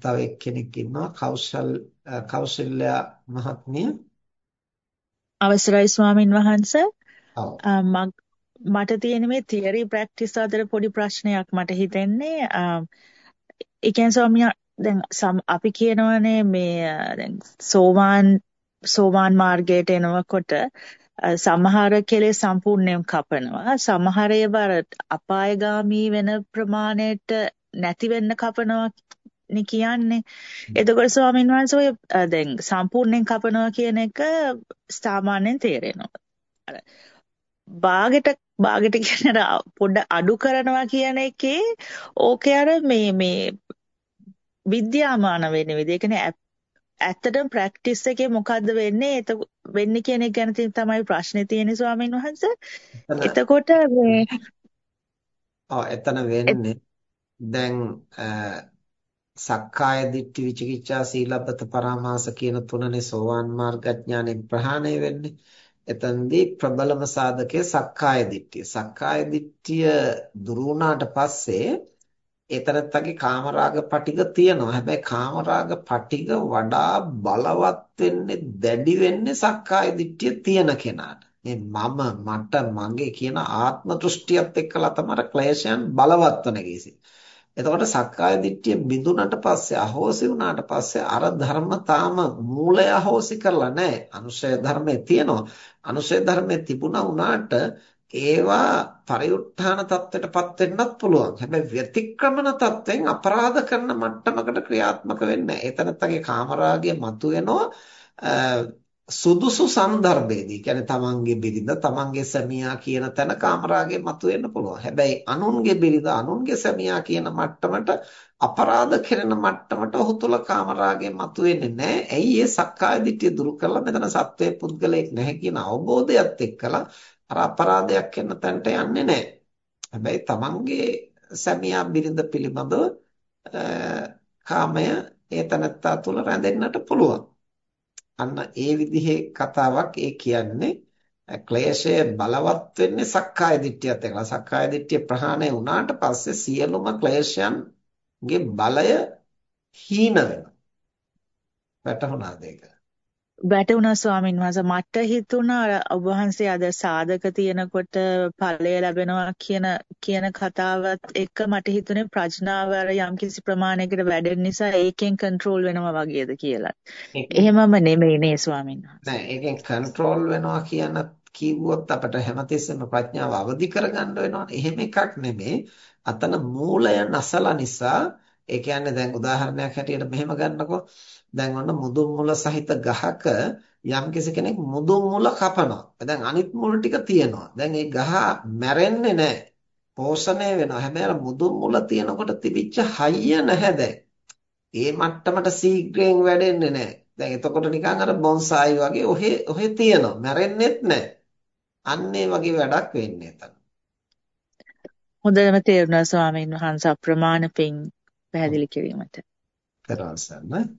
තව එක්කෙනෙක් ඉන්නවා කෞශල් කෞශල්‍යා මහත්මිය. අවසරයි ස්වාමින් වහන්සේ. මට තියෙන මේ තියරි ප්‍රැක්ටිස් අතර පොඩි ප්‍රශ්නයක් මට හිතෙන්නේ. ඒ කියන්නේ ස්වාමියා දැන් අපි කියනවානේ මේ දැන් සෝවාන් සෝවාන් මාර්ගයට එනකොට සමහර කෙලෙස් සම්පූර්ණයෙන් කපනවා සමහර ඒවා අපායগামী වෙන ප්‍රමාණයට නැති වෙන්න කපනවා නේ කියන්නේ. එතකොට ස්වාමීන් වහන්සේ ඔය දැන් සම්පූර්ණයෙන් කපනවා කියන එක සාමාන්‍යයෙන් තේරෙනවා. අර බාගෙට බාගෙට කියන පොඩ අඩු කරනවා කියන එකේ ඕකේ අර මේ මේ විද්‍යාමාන වෙන විදිහ. ඒ කියන්නේ ඇත්තටම ප්‍රැක්ටිස් එකේ මොකද්ද වෙන්නේ? ඒක වෙන්නේ කියන එක ගැන තමයි ප්‍රශ්නේ තියෙන්නේ ස්වාමීන් වහන්සේ. එතකොට මේ ඔව් එතන වෙන්නේ දැන් සක්කාය දිට්ඨි විචිකිච්ඡා සීලබ්බත පරාමාස කියන තුනනේ සෝවාන් මාර්ගඥානෙන් ප්‍රහාණය වෙන්නේ. එතෙන්දී ප්‍රබලම සාධකයේ සක්කාය දිට්ඨිය. සක්කාය දිට්ඨිය දුරු වුණාට පස්සේ ඒතරත්තගේ කාමරාග පටිග තියෙනවා. හැබැයි කාමරාග පටිග වඩා බලවත් වෙන්නේ දැඩි වෙන්නේ සක්කාය දිට්ඨිය තියෙන කෙනාට. මේ මම මට මගේ කියන ආත්ම දෘෂ්ටියත් එක්කලා තමයි ක්ලේශයන් බලවත් වෙන ගේසි. එතකොට සක්කාය දිට්ඨිය බිඳුනට පස්සේ අහෝසි වුණාට පස්සේ අර ධර්මතාවම මූලය අහෝසි කරලා නැහැ. අනුශය ධර්මයේ තියෙනවා. අනුශය ධර්මයේ තිබුණා වුණාට ඒවා පරිඋත්ථාන தත්ත්වයටපත් වෙන්නත් පුළුවන්. හැබැයි ව්‍යතික්‍රමන தත්ත්වෙන් අපරාධ කරන මට්ටමකට ක්‍රියාත්මක වෙන්නේ නැහැ. එතනත්තගේ කාමරාගය මතුවෙනවා සුදුසු සන්දර්භයේදී කියන්නේ තමන්ගේ බිරිඳ තමන්ගේ සැමියා කියන තැන කාමරාගේ මතුවෙන්න පුළුවන්. හැබැයි අනුන්ගේ බිරිඳ අනුන්ගේ සැමියා කියන මට්ටමට අපරාධ කරන මට්ටමට ඔහු තුල කාමරාගේ මතුවෙන්නේ නැහැ. ඇයි ඒ සක්කාය දිට්ඨිය දුරු කරලා මෙතන සත්වයේ පුද්ගලයෙක් නැහැ කියන අවබෝධයත් එක්කලා අර අපරාධයක් කරන තැනට යන්නේ නැහැ. හැබැයි තමන්ගේ සැමියා බිරිඳ පිළිබඳව කාමය ඒ තනත්තා තුල රැඳෙන්නට පුළුවන්. අන්න ඒ විදිහේ කතාවක් ඒ කියන්නේ ක්ලේශය බලවත් වෙන්නේ සක්කාය දිට්ඨියත් එක්කලා සක්කාය දිට්ඨිය ප්‍රහාණය වුණාට පස්සේ සියලුම ක්ලේශයන්ගේ බලය හීන වෙනවා. වැටහුණාද ඒක? වැටුණා ස්වාමීන් වහන්සේ මට හිතුණා ඔබ වහන්සේ අද සාධක තියෙනකොට ඵලය ලැබෙනවා කියන කියන කතාවත් එක්ක මට හිතුනේ ප්‍රඥාව අර යම්කිසි ප්‍රමාණයකට වැඩෙන නිසා ඒකෙන් කන්ට්‍රෝල් වෙනවා වගේද කියලා. එහෙමම නෙමෙයි නේ ස්වාමීන් වහන්සේ. නෑ ඒකෙන් කන්ට්‍රෝල් වෙනවා කියන කිව්වොත් අපිට හැමතිස්සෙම ප්‍රඥාව අවදි කරගන්න වෙනවනේ. එහෙම එකක් නෙමෙයි. අතන මූලය නැසලා නිසා ඒ කියන්නේ දැන් උදාහරණයක් හැටියට මෙහෙම ගන්නකො දැන් ඔන්න මුදුන් මුල සහිත ගහක යම්කිසි කෙනෙක් මුදුන් මුල කපනවා. දැන් අනිත් මුල් ටික තියෙනවා. දැන් ඒ ගහ මැරෙන්නේ නැහැ. පෝෂණය වෙනවා. හැබැයි මුදුන් මුල තියෙනකොට තිබිච්ච හයිය නැහැ දැන්. ඒ මට්ටමට ශීඝ්‍රයෙන් වැඩෙන්නේ නැහැ. දැන් එතකොට නිකන් අර බොන්සායි වගේ ඔහෙ ඔහෙ තියෙනවා. මැරෙන්නෙත් නැහැ. අන්න ඒ වගේ වැඩක් වෙන්නේ එතන. හොඳටම තේරුණා ස්වාමීන් වහන්සේ අප්‍රමාණ පිං පැහැදිලි කිරීමට. තරවසන්න